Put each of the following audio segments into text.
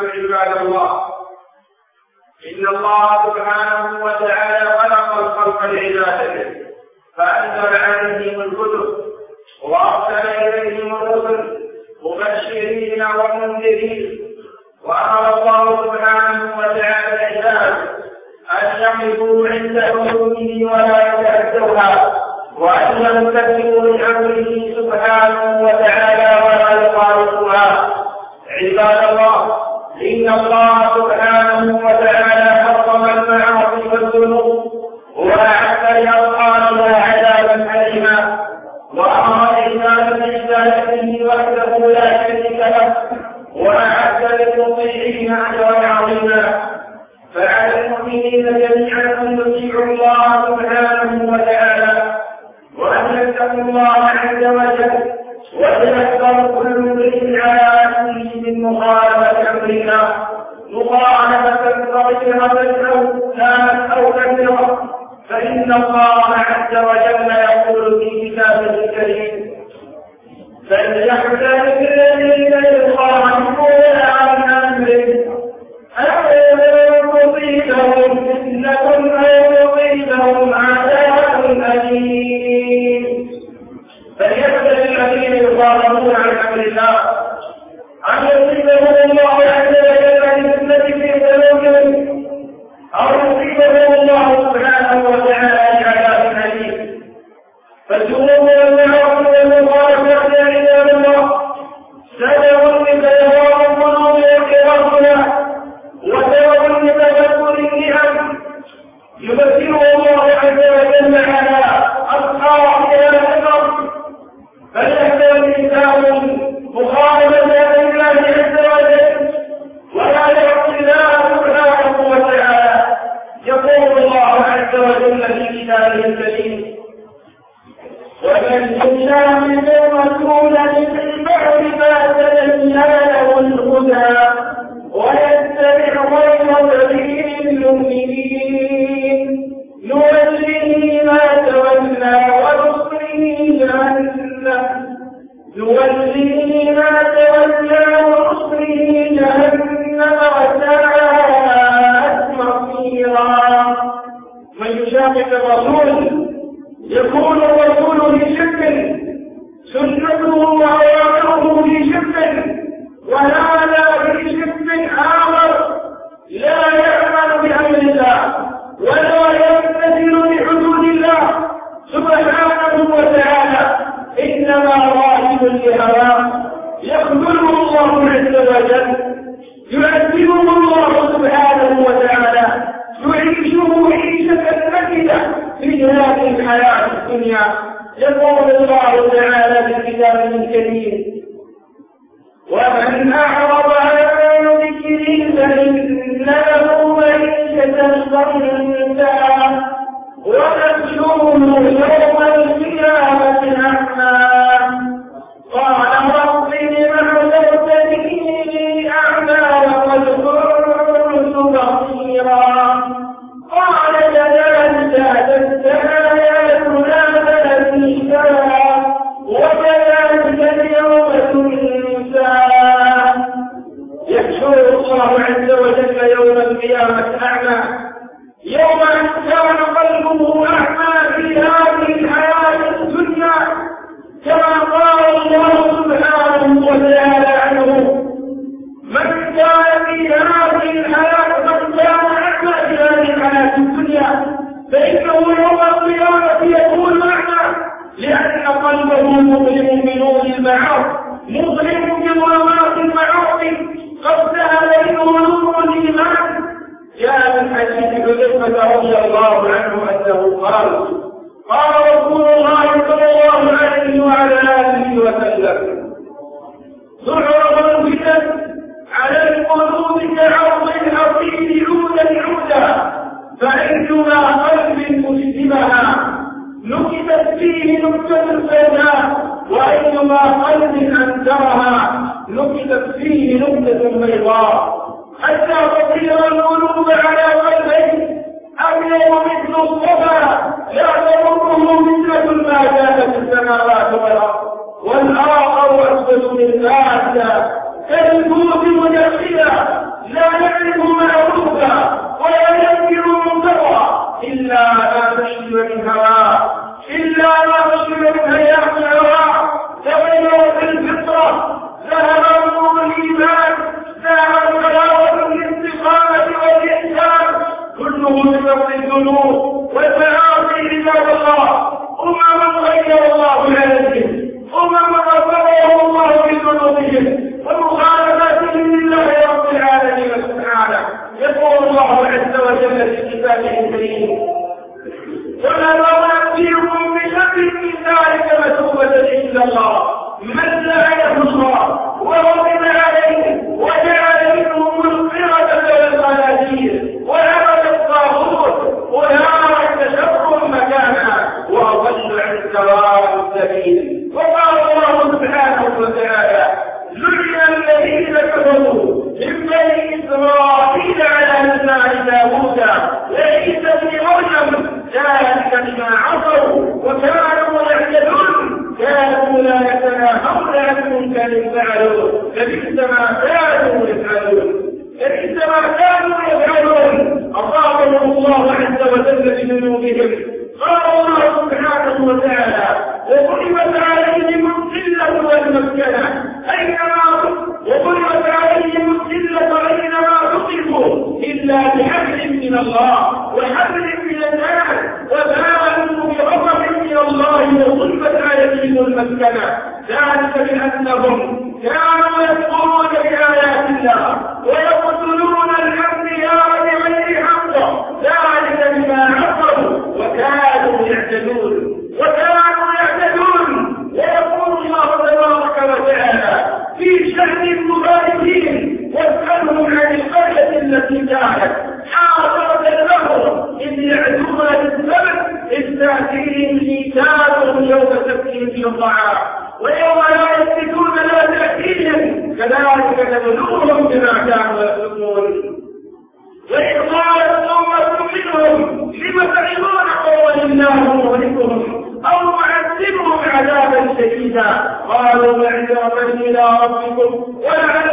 الناس عباد الله. إن الله سبحانه وتعالى خلق الخلق لعبادته فأنزل عليهم الكتب وأرسل إليهم الرسل مبشرين ومنذرين وأمر الله سبحانه وتعالى العباد أن يقفوا عند حدوده ولا يتأدوها وأن يمتثلوا لأمره سبحانه وتعالى ولا يخالفوها عباد الله إن الله سبحانه وتعالى حرم المعاصي والذنوب وأعد لأصحابها عذابا أليما وأمر الإنسان بعبادته وحده لا شريك له وأعد للمطيعين أجرا عظيما فعلى المؤمنين جميعا أن يطيعوا الله سبحانه وتعالى وأن يتقوا الله عز وجل ويذكر كل امرئ على نفسه من مخالفة أمرنا. مخالفة صغيرة أو كانت أو كبيرة فإن الله عز وجل يقول في كتابه الكريم فليحذر الذين يخالفون عن أمره أن تصيبهم فتنة أو يصيبهم عذاب أليم فليحذر الذين يخالفون عن أمر الله أن يصيبهم الله عز وجل بفتنة في قلوبهم أو يصيبهم الله سبحانه وتعالى بعذاب أليم فالذنوب والمعاصي والمخالفات يا عباد الله سبب لتيار القلوب وانقراضها وسبب لتذكر النعم يذكره الله عز وجل على أصحاب الأمر فليحذر الإنسان مخالفة أمر الله عز وجل ولا يعصي الله سبحانه وتعالى يقول الله عز وجل في كتابه الكريم ومن يشاهد الرسول من بعد ما تبين له الهدى ويتبع غير سبيل المؤمنين نوله ما تولى ونصره جهنم نوله ما تولى ونصره جهنم وساءت مصيرا. من يشاقق الرسول يكون الرسول في شك سنته وأوامره في شك وهذا في شك آخر لا يعمل بأمر الله ولا يمتثل بحدود الله سبحانه وتعالى إنما راجل لهواه يخذله الله عز وجل يعذبه الله سبحانه وتعالى يعيشه عيشة نكدة في هذه الحياة الدنيا يقول الله تعالى في كتابه الكريم ومن أعرض عن ذكري فإن له معيشة ضنكا ونحشره يوم القيامة أعمى قال رب لم حشرتني أعمى وقد كنت بصيرا. فيه نبتة بيضاء. حتى تطير القلوب على قلبه أبيض مثل الصفا لا تضره فتنة ما كانت السماوات والأرض. والآخر أسود من هذا كالكوب مجسدا لا يعرف ما ولا ينكر منكرا إلا ما تشرب من هواه وجل في كتابه الكريم ولا نوافيكم بشر من ذلك مثوبة إلا الله. من لعنه يخشى وغضب عليه وجاء قومهم كانوا يكفرون بآيات الله ويقتلون الأنبياء بغير حق ذلك بما عصوا وكانوا يعتدون وكانوا يعتدون. ويقول الله تبارك وتعالى في شأن المباركين واسألهم عن القرية التي كانت حاصرة لهم إن يعدون للسبت إذ تأتيهم ميثاقهم يوم سبتهم في الضعاف ويوم لا يسجدون لا تأتيهم كذلك نبلوهم بما كانوا يفسقون وإذ قالت أمة منهم لم تعظون قوما الله مهلكهم أو معذبهم عذابا شديدا. قالوا معذرة إلى ربكم. ولعل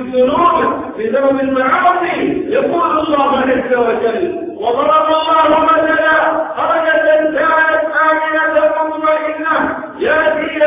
الذنوب بسبب المعاصي يقول الله عز وجل وضرب الله مثلا خرجت ساعة آمنة مطمئنة يأتي إلى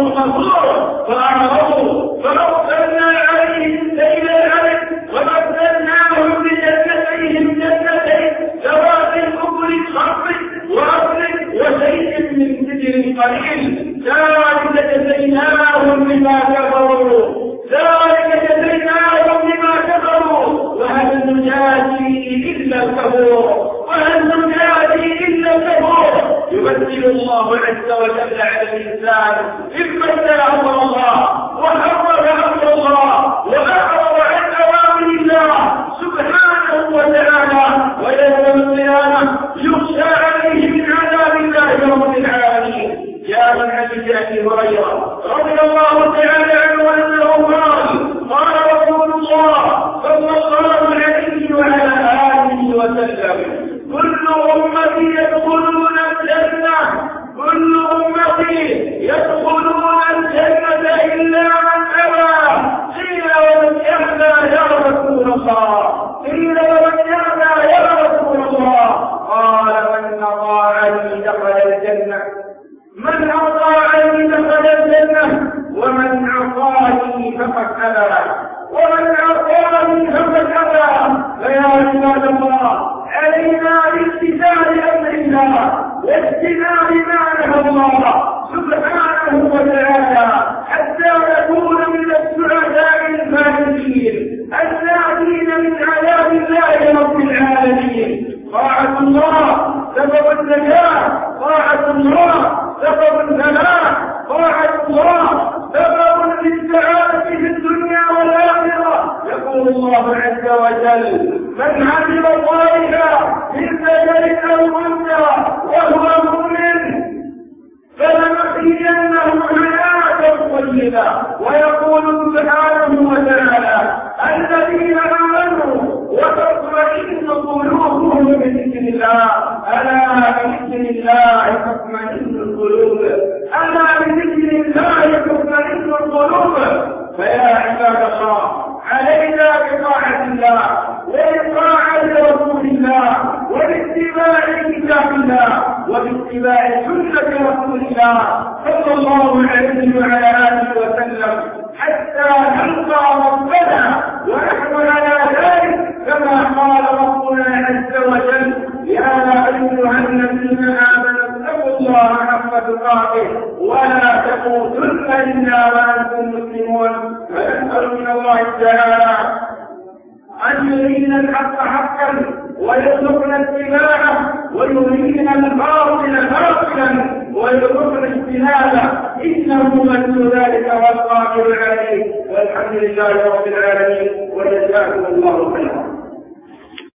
الله منصورا فأعلم صلى الله عليه وعلى آله وسلم حتى نلقى ربنا ونحن على ذلك كما قال ربنا عز وجل يا أيها الذين آمنوا اتقوا الله حق تقاته ولا تموتن إلا وأنتم مسلمون فنسأل من الله تعالى أن يرينا الحق حقا ويرزقنا اتباعه ويرينا الباطل باطلا ويرزقنا اجتنابه إنه من ذلك والقادر عليه والحمد لله رب العالمين وجزاكم الله خيرا.